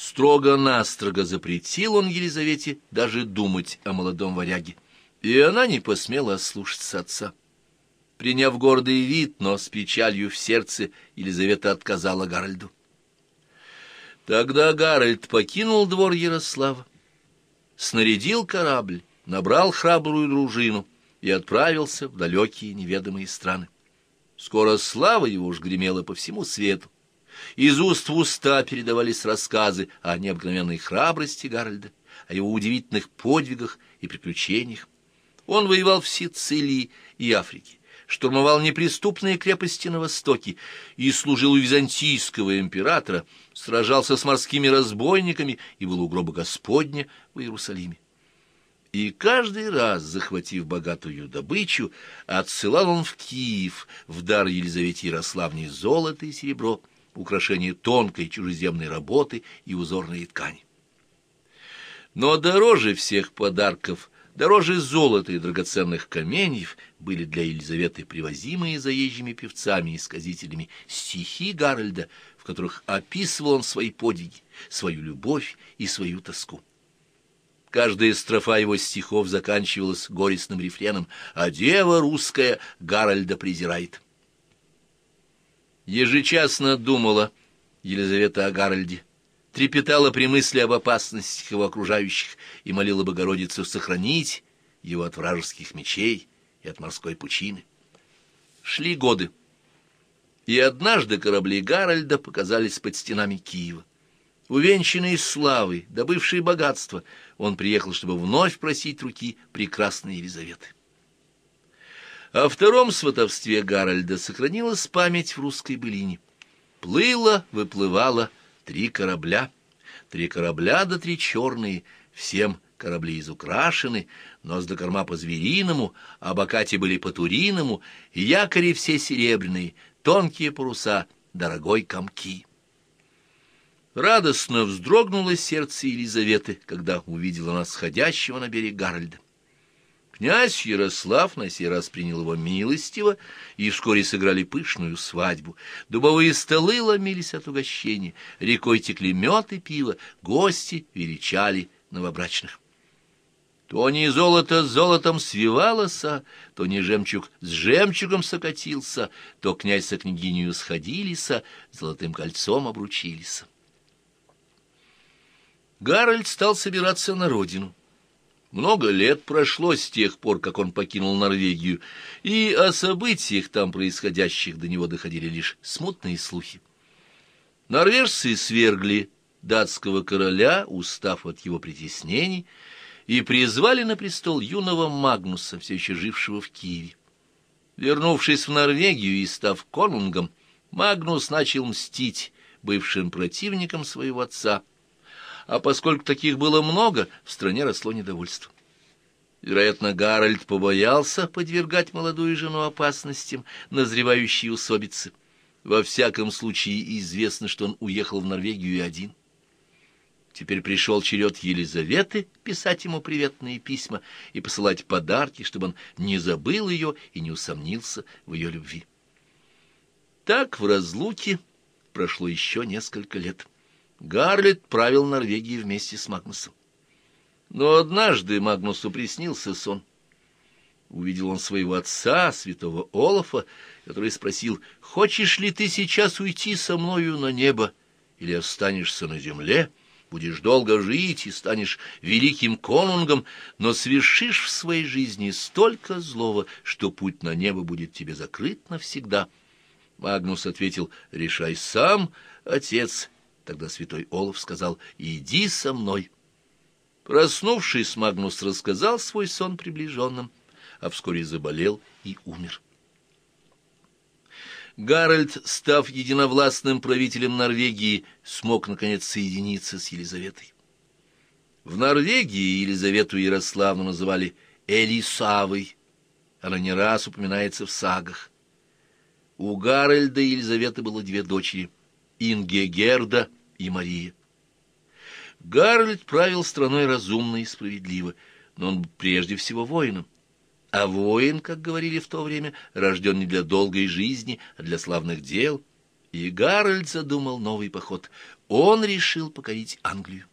Строго-настрого запретил он Елизавете даже думать о молодом варяге, и она не посмела ослушаться отца. Приняв гордый вид, но с печалью в сердце, Елизавета отказала Гарольду. Тогда Гарольд покинул двор Ярослава, снарядил корабль, набрал храбрую дружину и отправился в далекие неведомые страны. Скоро слава его уж гремела по всему свету. Из уст в уста передавались рассказы о необыкновенной храбрости Гарольда, о его удивительных подвигах и приключениях. Он воевал в Сицилии и Африке, штурмовал неприступные крепости на востоке и служил у византийского императора, сражался с морскими разбойниками и был у гроба Господня в Иерусалиме. И каждый раз, захватив богатую добычу, отсылал он в Киев в дар Елизавете Ярославне золото и серебро, украшение тонкой чужеземной работы и узорные ткани. Но дороже всех подарков, дороже золота и драгоценных каменьев были для Елизаветы привозимые заезжими певцами и сказителями стихи Гарольда, в которых описывал он свои подвиги, свою любовь и свою тоску. Каждая строфа его стихов заканчивалась горестным рефреном «А дева русская Гарольда презирает». Ежечасно думала Елизавета о Гарольде, трепетала при мысли об опасностях его окружающих и молила Богородицу сохранить его от вражеских мечей и от морской пучины. Шли годы, и однажды корабли Гарольда показались под стенами Киева. Увенчанный славой, добывший богатство, он приехал, чтобы вновь просить руки прекрасной Елизаветы. О втором сватовстве Гарольда сохранилась память в русской былине. Плыло, выплывало три корабля. Три корабля да три черные, всем корабли изукрашены, нос до корма по-звериному, а бокати были по-туриному, якори все серебряные, тонкие паруса, дорогой комки. Радостно вздрогнуло сердце Елизаветы, когда увидела она сходящего на берег Гарольда. Князь Ярослав на сей раз принял его милостиво, и вскоре сыграли пышную свадьбу. Дубовые столы ломились от угощения, рекой текли мед и пиво, гости величали новобрачных. То не золото с золотом свивалось, то не жемчуг с жемчугом сокатился, то князь со княгинью сходились, золотым кольцом обручились. Гарольд стал собираться на родину. Много лет прошло с тех пор, как он покинул Норвегию, и о событиях там происходящих до него доходили лишь смутные слухи. Норвежцы свергли датского короля, устав от его притеснений, и призвали на престол юного Магнуса, все еще жившего в Киеве. Вернувшись в Норвегию и став конунгом, Магнус начал мстить бывшим противникам своего отца — а поскольку таких было много, в стране росло недовольство. Вероятно, Гарольд побоялся подвергать молодую жену опасностям, назревающей усобицы. Во всяком случае, известно, что он уехал в Норвегию один. Теперь пришел черед Елизаветы писать ему приветные письма и посылать подарки, чтобы он не забыл ее и не усомнился в ее любви. Так в разлуке прошло еще несколько лет. Гарлет правил Норвегией вместе с Магнусом. Но однажды Магнусу приснился сон. Увидел он своего отца, святого Олафа, который спросил, «Хочешь ли ты сейчас уйти со мною на небо, или останешься на земле?» будешь долго жить и станешь великим конунгом, но совершишь в своей жизни столько злого, что путь на небо будет тебе закрыт навсегда. Магнус ответил, решай сам, отец, Тогда святой Олаф сказал «Иди со мной». Проснувшись, Магнус рассказал свой сон приближенным, а вскоре заболел и умер. Гарольд, став единовластным правителем Норвегии, смог, наконец, соединиться с Елизаветой. В Норвегии Елизавету Ярославну называли Элисавой. Она не раз упоминается в сагах. У Гарольда и Елизаветы было две дочери — Ингегерда и Мария. Гарольд правил страной разумно и справедливо, но был прежде всего воином. А воин, как говорили в то время, рожден не для долгой жизни, а для славных дел. И Гарольд задумал новый поход. он решил покорить Англию.